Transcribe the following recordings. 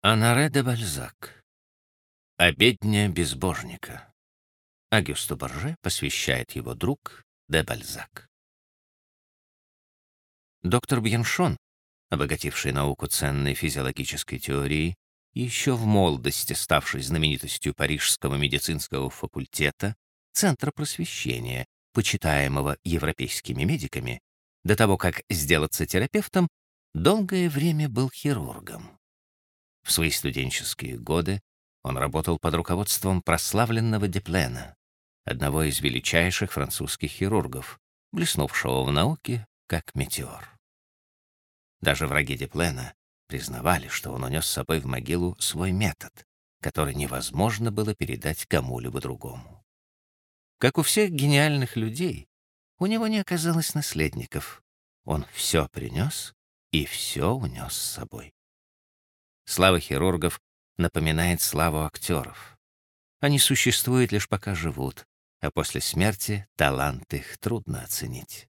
Анаре де Бальзак. Обедня безбожника. Агюсту Борже посвящает его друг де Бальзак. Доктор Бьеншон, обогативший науку ценной физиологической теорией, еще в молодости ставший знаменитостью Парижского медицинского факультета, Центра просвещения, почитаемого европейскими медиками, до того, как сделаться терапевтом, долгое время был хирургом. В свои студенческие годы он работал под руководством прославленного Деплена, одного из величайших французских хирургов, блеснувшего в науке как метеор. Даже враги Деплена признавали, что он унес с собой в могилу свой метод, который невозможно было передать кому-либо другому. Как у всех гениальных людей, у него не оказалось наследников. Он все принес и все унес с собой. Слава хирургов напоминает славу актеров. Они существуют лишь пока живут, а после смерти талант их трудно оценить.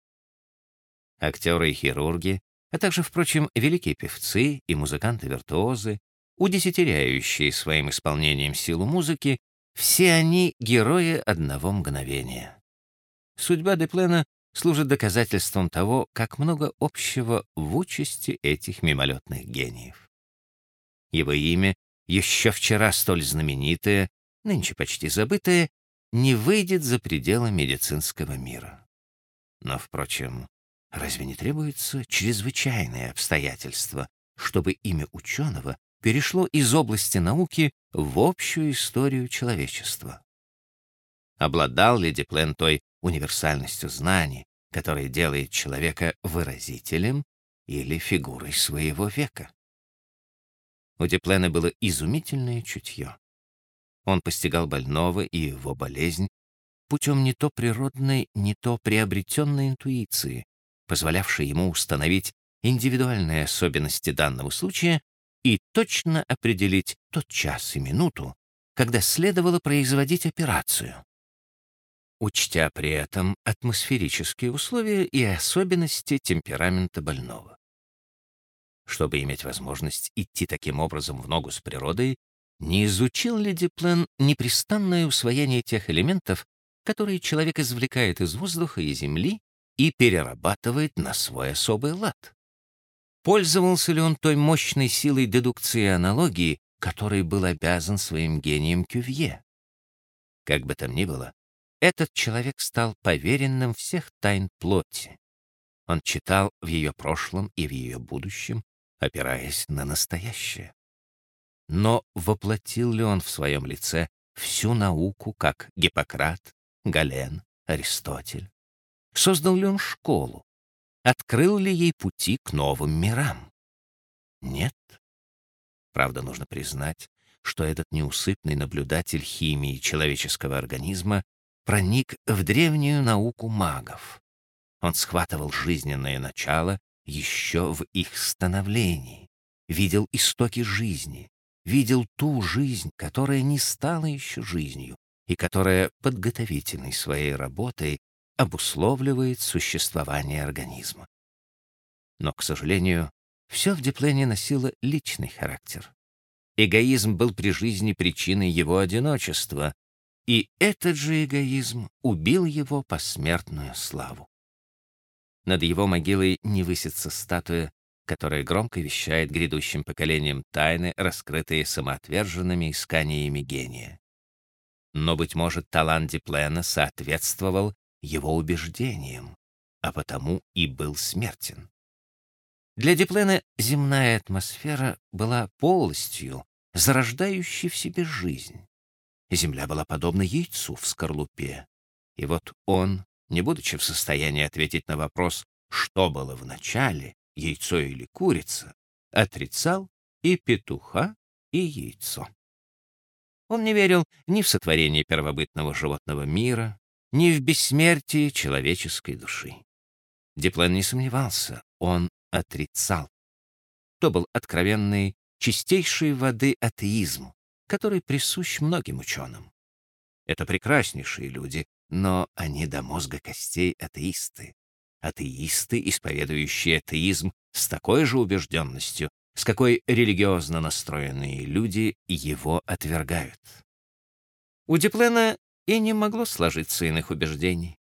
Актеры и хирурги, а также, впрочем, великие певцы и музыканты-виртуозы, удесятеряющие своим исполнением силу музыки, все они — герои одного мгновения. Судьба Деплена служит доказательством того, как много общего в участи этих мимолетных гениев. Его имя, еще вчера столь знаменитое, нынче почти забытое, не выйдет за пределы медицинского мира. Но, впрочем, разве не требуется чрезвычайные обстоятельства, чтобы имя ученого перешло из области науки в общую историю человечества? Обладал ли Деплен той универсальностью знаний, которая делает человека выразителем или фигурой своего века? У Деплена было изумительное чутье. Он постигал больного и его болезнь путем не то природной, не то приобретенной интуиции, позволявшей ему установить индивидуальные особенности данного случая и точно определить тот час и минуту, когда следовало производить операцию, учтя при этом атмосферические условия и особенности темперамента больного. Чтобы иметь возможность идти таким образом в ногу с природой, не изучил ли Диплен непрестанное усвоение тех элементов, которые человек извлекает из воздуха и земли и перерабатывает на свой особый лад? Пользовался ли он той мощной силой дедукции и аналогии, которой был обязан своим гением Кювье? Как бы там ни было, этот человек стал поверенным всех тайн плоти. Он читал в ее прошлом и в ее будущем, опираясь на настоящее. Но воплотил ли он в своем лице всю науку, как Гиппократ, Гален, Аристотель? Создал ли он школу? Открыл ли ей пути к новым мирам? Нет. Правда, нужно признать, что этот неусыпный наблюдатель химии человеческого организма проник в древнюю науку магов. Он схватывал жизненное начало еще в их становлении, видел истоки жизни, видел ту жизнь, которая не стала еще жизнью и которая подготовительной своей работой обусловливает существование организма. Но, к сожалению, все в Диплене носило личный характер. Эгоизм был при жизни причиной его одиночества, и этот же эгоизм убил его посмертную славу. Над его могилой не высится статуя, которая громко вещает грядущим поколениям тайны, раскрытые самоотверженными исканиями гения. Но, быть может, талант Диплена соответствовал его убеждениям, а потому и был смертен. Для Диплена земная атмосфера была полостью, зарождающей в себе жизнь. Земля была подобна яйцу в скорлупе. И вот он, не будучи в состоянии ответить на вопрос, что было в начале, яйцо или курица, отрицал и петуха, и яйцо. Он не верил ни в сотворение первобытного животного мира, ни в бессмертие человеческой души. Диплен не сомневался, он отрицал. То был откровенный, чистейшей воды атеизм, который присущ многим ученым. Это прекраснейшие люди, но они до мозга костей атеисты. Атеисты, исповедующие атеизм с такой же убежденностью, с какой религиозно настроенные люди его отвергают. У Диплена и не могло сложиться иных убеждений.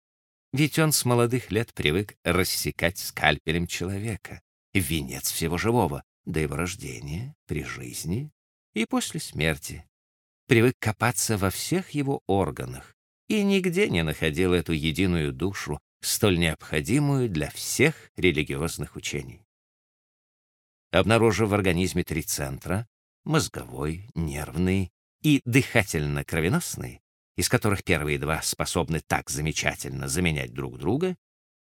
Ведь он с молодых лет привык рассекать скальпелем человека, венец всего живого, до его рождения, при жизни и после смерти. Привык копаться во всех его органах и нигде не находил эту единую душу, столь необходимую для всех религиозных учений. Обнаружив в организме три центра — мозговой, нервный и дыхательно-кровеносный, из которых первые два способны так замечательно заменять друг друга,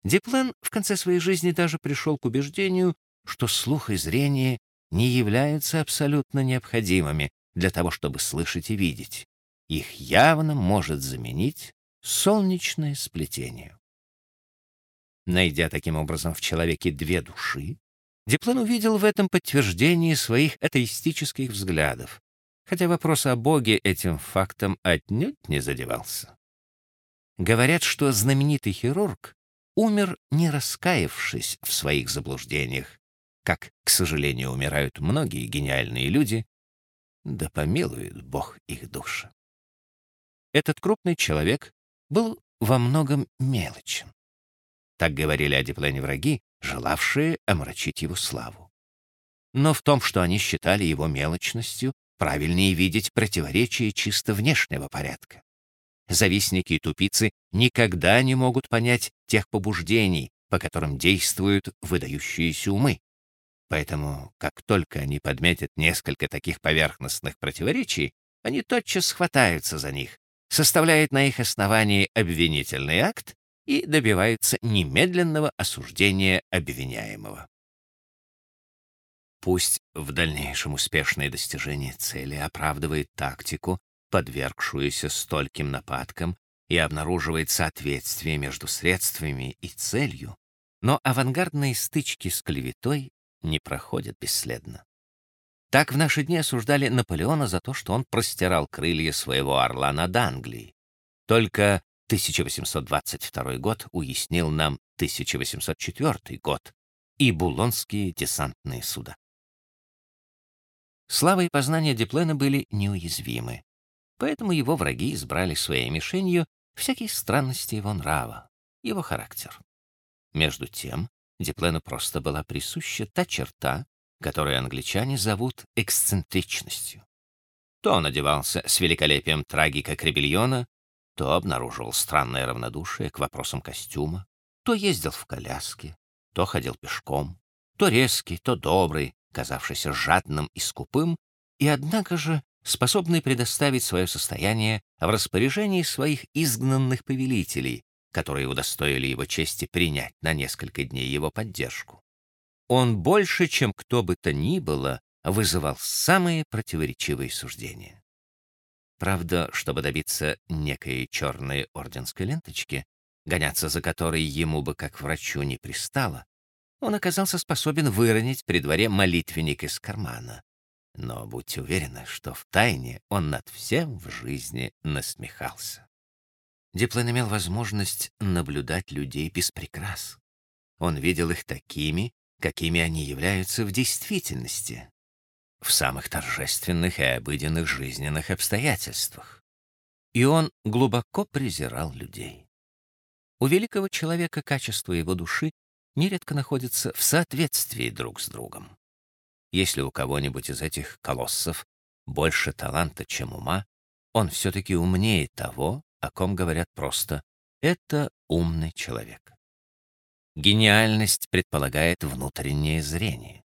Диплен в конце своей жизни даже пришел к убеждению, что слух и зрение не являются абсолютно необходимыми для того, чтобы слышать и видеть. Их явно может заменить солнечное сплетение. Найдя таким образом в человеке две души, Диплен увидел в этом подтверждение своих атеистических взглядов, хотя вопрос о Боге этим фактом отнюдь не задевался. Говорят, что знаменитый хирург умер, не раскаявшись в своих заблуждениях, как, к сожалению, умирают многие гениальные люди, да помилует Бог их души. Этот крупный человек был во многом мелочен. Так говорили о Диплене враги, желавшие омрачить его славу. Но в том, что они считали его мелочностью, правильнее видеть противоречие чисто внешнего порядка. Завистники и тупицы никогда не могут понять тех побуждений, по которым действуют выдающиеся умы. Поэтому, как только они подметят несколько таких поверхностных противоречий, они тотчас хватаются за них, составляют на их основании обвинительный акт и добиваются немедленного осуждения обвиняемого. Пусть в дальнейшем успешное достижение цели оправдывает тактику, подвергшуюся стольким нападкам, и обнаруживает соответствие между средствами и целью, но авангардные стычки с клеветой не проходят бесследно. Так в наши дни осуждали Наполеона за то, что он простирал крылья своего орла над Англией. Только 1822 год уяснил нам 1804 год и булонские десантные суда. Слава и познание Диплена были неуязвимы, поэтому его враги избрали своей мишенью всякие странности его нрава, его характер. Между тем, Диплену просто была присуща та черта, которую англичане зовут эксцентричностью. То он одевался с великолепием трагика Кребельона, то обнаруживал странное равнодушие к вопросам костюма, то ездил в коляске, то ходил пешком, то резкий, то добрый, казавшийся жадным и скупым, и однако же способный предоставить свое состояние в распоряжении своих изгнанных повелителей, которые удостоили его чести принять на несколько дней его поддержку. Он больше, чем кто бы то ни было, вызывал самые противоречивые суждения. Правда, чтобы добиться некой черной орденской ленточки, гоняться за которой ему бы как врачу не пристало, он оказался способен выронить при дворе молитвенник из кармана. Но будьте уверены, что в тайне он над всем в жизни насмехался. Диплен имел возможность наблюдать людей без прикрас. Он видел их такими, какими они являются в действительности, в самых торжественных и обыденных жизненных обстоятельствах. И он глубоко презирал людей. У великого человека качество его души нередко находятся в соответствии друг с другом. Если у кого-нибудь из этих колоссов больше таланта, чем ума, он все-таки умнее того, о ком говорят просто «это умный человек». Гениальность предполагает внутреннее зрение.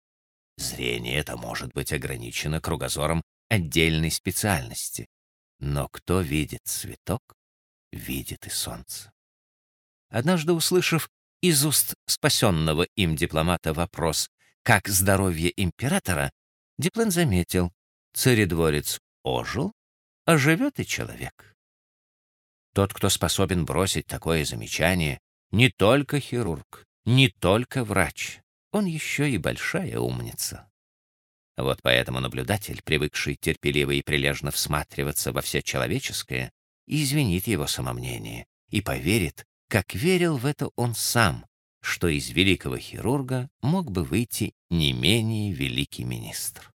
Зрение это может быть ограничено кругозором отдельной специальности, но кто видит цветок, видит и солнце. Однажды услышав из уст спасенного им дипломата вопрос «Как здоровье императора?», Диплен заметил, царедворец ожил, а живет и человек. Тот, кто способен бросить такое замечание, не только хирург, не только врач, он еще и большая умница. Вот поэтому наблюдатель, привыкший терпеливо и прилежно всматриваться во все человеческое, извинит его самомнение и поверит, как верил в это он сам, что из великого хирурга мог бы выйти не менее великий министр.